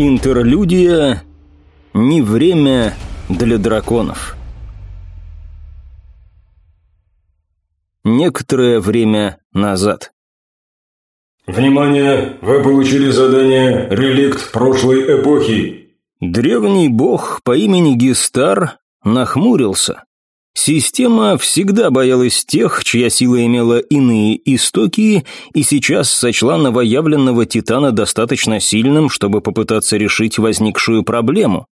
Интерлюдия «Не время для драконов». Некоторое время назад. «Внимание! Вы получили задание «Реликт прошлой эпохи». Древний бог по имени Гистар нахмурился. Система всегда боялась тех, чья сила имела иные истоки, и сейчас сочла новоявленного Титана достаточно сильным, чтобы попытаться решить возникшую проблему.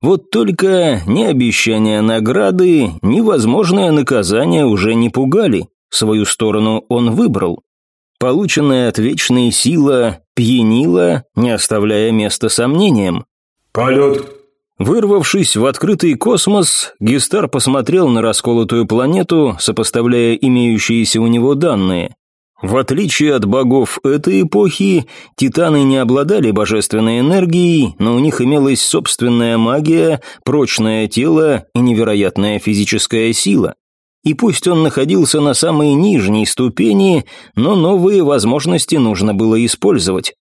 Вот только ни обещания награды, ни возможное наказание уже не пугали. Свою сторону он выбрал. Полученная от вечной сила пьянила, не оставляя места сомнениям. «Полет Вырвавшись в открытый космос, Гестар посмотрел на расколотую планету, сопоставляя имеющиеся у него данные. В отличие от богов этой эпохи, титаны не обладали божественной энергией, но у них имелась собственная магия, прочное тело и невероятная физическая сила. И пусть он находился на самой нижней ступени, но новые возможности нужно было использовать.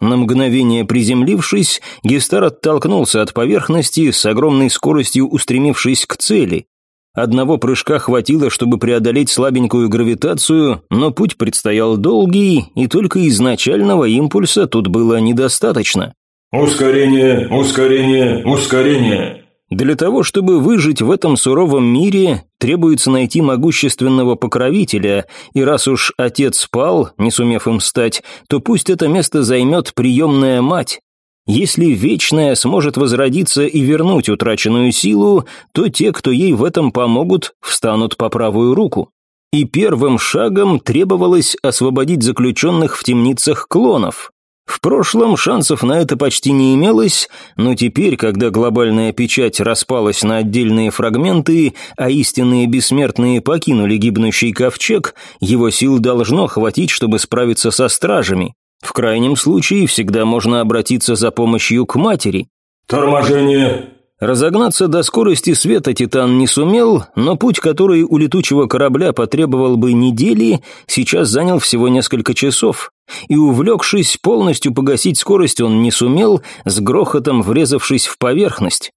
На мгновение приземлившись, Гестар оттолкнулся от поверхности, с огромной скоростью устремившись к цели. Одного прыжка хватило, чтобы преодолеть слабенькую гравитацию, но путь предстоял долгий, и только изначального импульса тут было недостаточно. «Ускорение, ускорение, ускорение!» Для того, чтобы выжить в этом суровом мире, требуется найти могущественного покровителя, и раз уж отец спал, не сумев им стать, то пусть это место займет приемная мать. Если Вечная сможет возродиться и вернуть утраченную силу, то те, кто ей в этом помогут, встанут по правую руку. И первым шагом требовалось освободить заключенных в темницах клонов. В прошлом шансов на это почти не имелось, но теперь, когда глобальная печать распалась на отдельные фрагменты, а истинные бессмертные покинули гибнущий ковчег, его сил должно хватить, чтобы справиться со стражами. В крайнем случае всегда можно обратиться за помощью к матери. «Торможение!» Разогнаться до скорости света Титан не сумел, но путь, который у летучего корабля потребовал бы недели, сейчас занял всего несколько часов. И увлекшись, полностью погасить скорость он не сумел, с грохотом врезавшись в поверхность.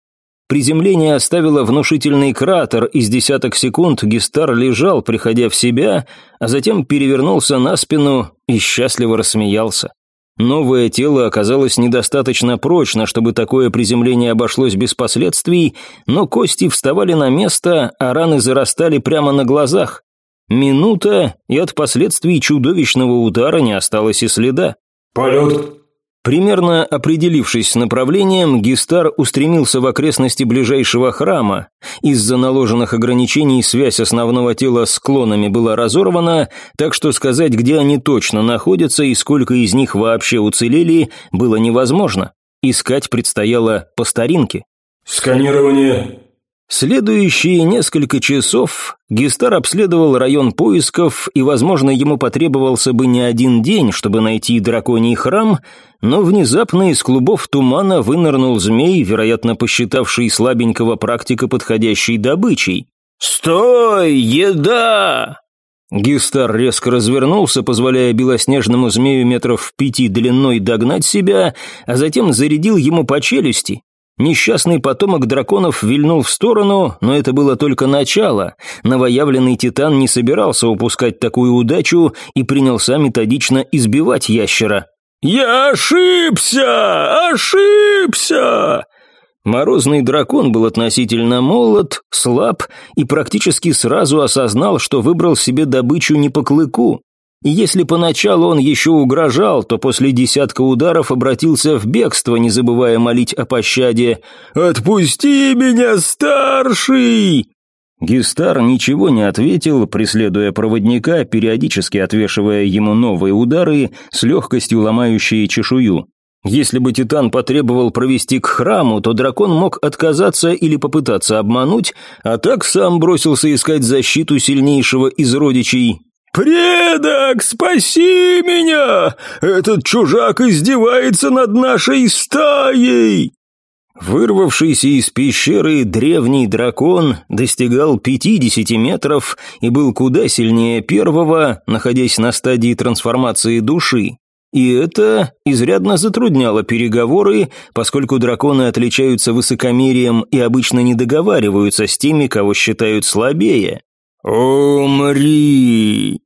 Приземление оставило внушительный кратер, из десяток секунд Гистар лежал, приходя в себя, а затем перевернулся на спину и счастливо рассмеялся. Новое тело оказалось недостаточно прочно, чтобы такое приземление обошлось без последствий, но кости вставали на место, а раны зарастали прямо на глазах. Минута, и от последствий чудовищного удара не осталось и следа. «Полет!» Примерно определившись с направлением, Гистар устремился в окрестности ближайшего храма. Из-за наложенных ограничений связь основного тела с клонами была разорвана, так что сказать, где они точно находятся и сколько из них вообще уцелели, было невозможно. Искать предстояло по старинке. «Сканирование!» Следующие несколько часов Гестар обследовал район поисков, и, возможно, ему потребовался бы не один день, чтобы найти драконий храм, но внезапно из клубов тумана вынырнул змей, вероятно, посчитавший слабенького практика подходящей добычей. «Стой! Еда!» Гистар резко развернулся, позволяя белоснежному змею метров пяти длиной догнать себя, а затем зарядил ему по челюсти. Несчастный потомок драконов вильнул в сторону, но это было только начало. Новоявленный титан не собирался упускать такую удачу и принялся методично избивать ящера. «Я ошибся! Ошибся!» Морозный дракон был относительно молод, слаб и практически сразу осознал, что выбрал себе добычу не по клыку. Если поначалу он еще угрожал, то после десятка ударов обратился в бегство, не забывая молить о пощаде. «Отпусти меня, старший!» Гистар ничего не ответил, преследуя проводника, периодически отвешивая ему новые удары, с легкостью ломающие чешую. Если бы Титан потребовал провести к храму, то дракон мог отказаться или попытаться обмануть, а так сам бросился искать защиту сильнейшего из родичей, «Предок, спаси меня! Этот чужак издевается над нашей стаей!» Вырвавшийся из пещеры древний дракон достигал 50 метров и был куда сильнее первого, находясь на стадии трансформации души. и это изрядно затрудняло переговоры, поскольку драконы отличаются высокомерием и обычно не договариваются с теми, кого считают слабее. «Умри!»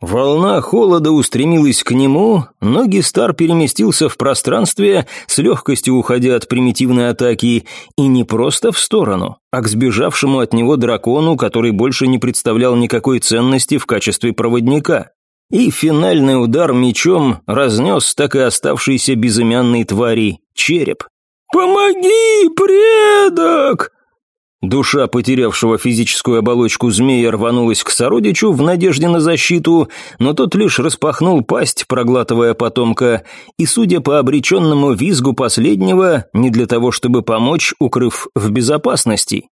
Волна холода устремилась к нему, но Гестар переместился в пространстве, с легкостью уходя от примитивной атаки, и не просто в сторону, а к сбежавшему от него дракону, который больше не представлял никакой ценности в качестве проводника. И финальный удар мечом разнес так и оставшийся безымянной твари череп. «Помоги, предок!» Душа потерявшего физическую оболочку змея рванулась к сородичу в надежде на защиту, но тот лишь распахнул пасть, проглатывая потомка, и, судя по обреченному визгу последнего, не для того, чтобы помочь, укрыв в безопасности.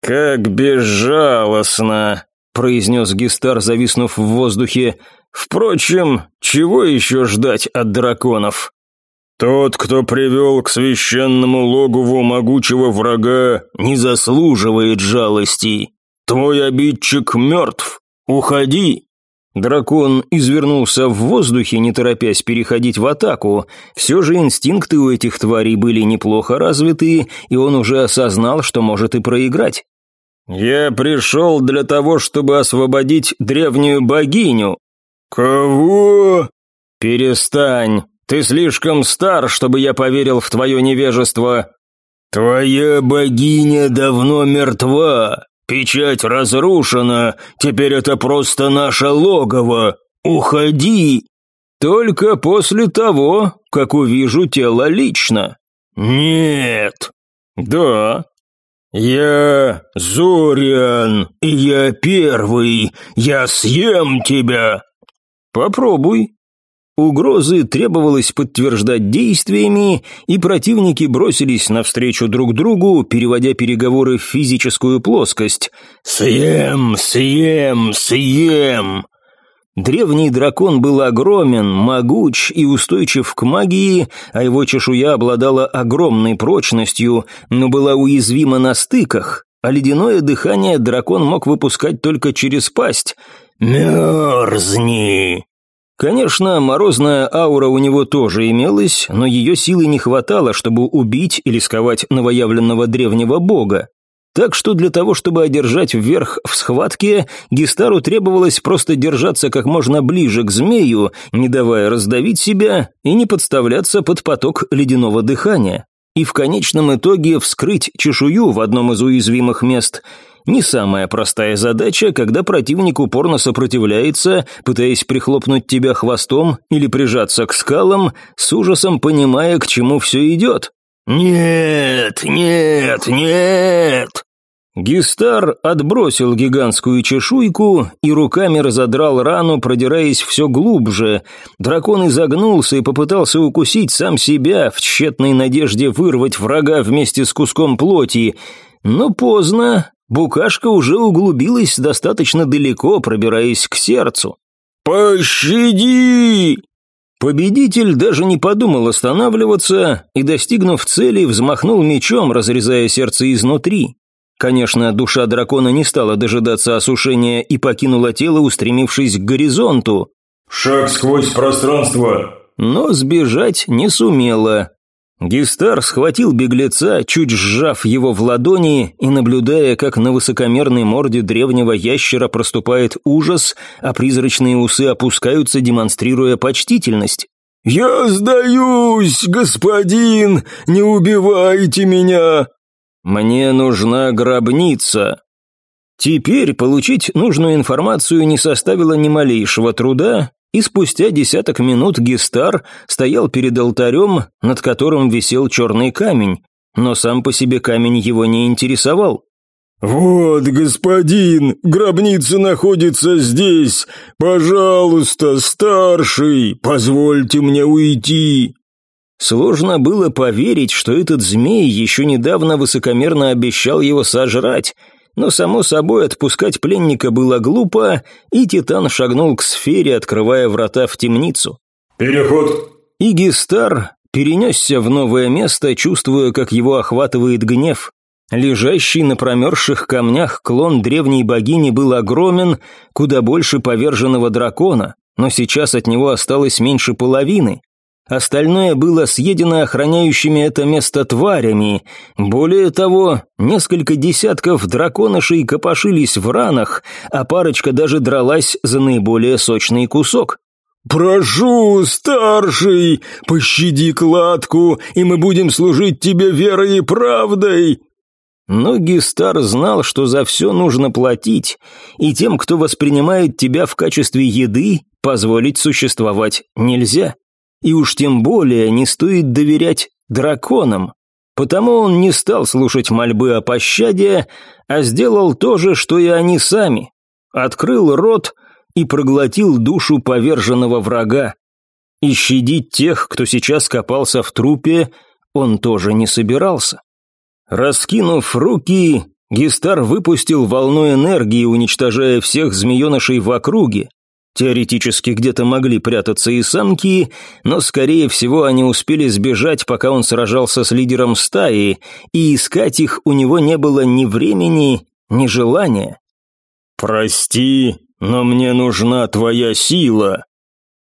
«Как безжалостно!» – произнес Гистар, зависнув в воздухе. «Впрочем, чего еще ждать от драконов?» «Тот, кто привел к священному логову могучего врага, не заслуживает жалости. Твой обидчик мертв. Уходи!» Дракон извернулся в воздухе, не торопясь переходить в атаку. Все же инстинкты у этих тварей были неплохо развиты, и он уже осознал, что может и проиграть. «Я пришел для того, чтобы освободить древнюю богиню». «Кого?» «Перестань. Ты слишком стар, чтобы я поверил в твое невежество». «Твоя богиня давно мертва. Печать разрушена. Теперь это просто наше логово. Уходи!» «Только после того, как увижу тело лично». «Нет». «Да». «Я Зориан, и я первый. Я съем тебя». «Попробуй», Угрозы требовалось подтверждать действиями, и противники бросились навстречу друг другу, переводя переговоры в физическую плоскость. «Съем, съем, съем!» Древний дракон был огромен, могуч и устойчив к магии, а его чешуя обладала огромной прочностью, но была уязвима на стыках, а ледяное дыхание дракон мог выпускать только через пасть. «Мерзни!» Конечно, морозная аура у него тоже имелась, но ее силы не хватало, чтобы убить или сковать новоявленного древнего бога. Так что для того, чтобы одержать вверх в схватке, Гистару требовалось просто держаться как можно ближе к змею, не давая раздавить себя и не подставляться под поток ледяного дыхания. И в конечном итоге вскрыть чешую в одном из уязвимых мест – не самая простая задача, когда противник упорно сопротивляется, пытаясь прихлопнуть тебя хвостом или прижаться к скалам, с ужасом понимая, к чему все идет. «Нет, нет, нет!» Гистар отбросил гигантскую чешуйку и руками разодрал рану, продираясь все глубже. Дракон изогнулся и попытался укусить сам себя в тщетной надежде вырвать врага вместе с куском плоти. Но поздно, Букашка уже углубилась достаточно далеко, пробираясь к сердцу. «Пощади!» Победитель даже не подумал останавливаться и, достигнув цели, взмахнул мечом, разрезая сердце изнутри. Конечно, душа дракона не стала дожидаться осушения и покинула тело, устремившись к горизонту. «Шаг сквозь пространство!» Но сбежать не сумела, Гистар схватил беглеца, чуть сжав его в ладони и наблюдая, как на высокомерной морде древнего ящера проступает ужас, а призрачные усы опускаются, демонстрируя почтительность. «Я сдаюсь, господин! Не убивайте меня!» «Мне нужна гробница», Теперь получить нужную информацию не составило ни малейшего труда, и спустя десяток минут Гистар стоял перед алтарем, над которым висел черный камень, но сам по себе камень его не интересовал. «Вот, господин, гробница находится здесь. Пожалуйста, старший, позвольте мне уйти». Сложно было поверить, что этот змей еще недавно высокомерно обещал его сожрать, но, само собой, отпускать пленника было глупо, и Титан шагнул к сфере, открывая врата в темницу. «Переход!» И Гистар перенесся в новое место, чувствуя, как его охватывает гнев. Лежащий на промерзших камнях клон древней богини был огромен, куда больше поверженного дракона, но сейчас от него осталось меньше половины. Остальное было съедено охраняющими это место тварями. Более того, несколько десятков драконышей копошились в ранах, а парочка даже дралась за наиболее сочный кусок. «Прошу, старший, пощади кладку, и мы будем служить тебе верой и правдой!» Но Гистар знал, что за все нужно платить, и тем, кто воспринимает тебя в качестве еды, позволить существовать нельзя. И уж тем более не стоит доверять драконам. Потому он не стал слушать мольбы о пощаде, а сделал то же, что и они сами. Открыл рот и проглотил душу поверженного врага. И щадить тех, кто сейчас копался в трупе, он тоже не собирался. Раскинув руки, Гистар выпустил волну энергии, уничтожая всех змеенышей в округе. Теоретически где-то могли прятаться и самки, но, скорее всего, они успели сбежать, пока он сражался с лидером стаи, и искать их у него не было ни времени, ни желания. «Прости, но мне нужна твоя сила».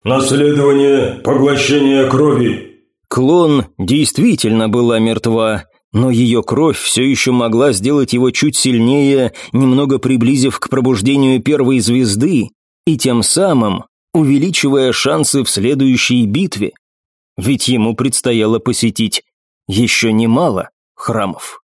«Наследование, поглощение крови». Клон действительно была мертва, но ее кровь все еще могла сделать его чуть сильнее, немного приблизив к пробуждению первой звезды, и тем самым увеличивая шансы в следующей битве. Ведь ему предстояло посетить еще немало храмов.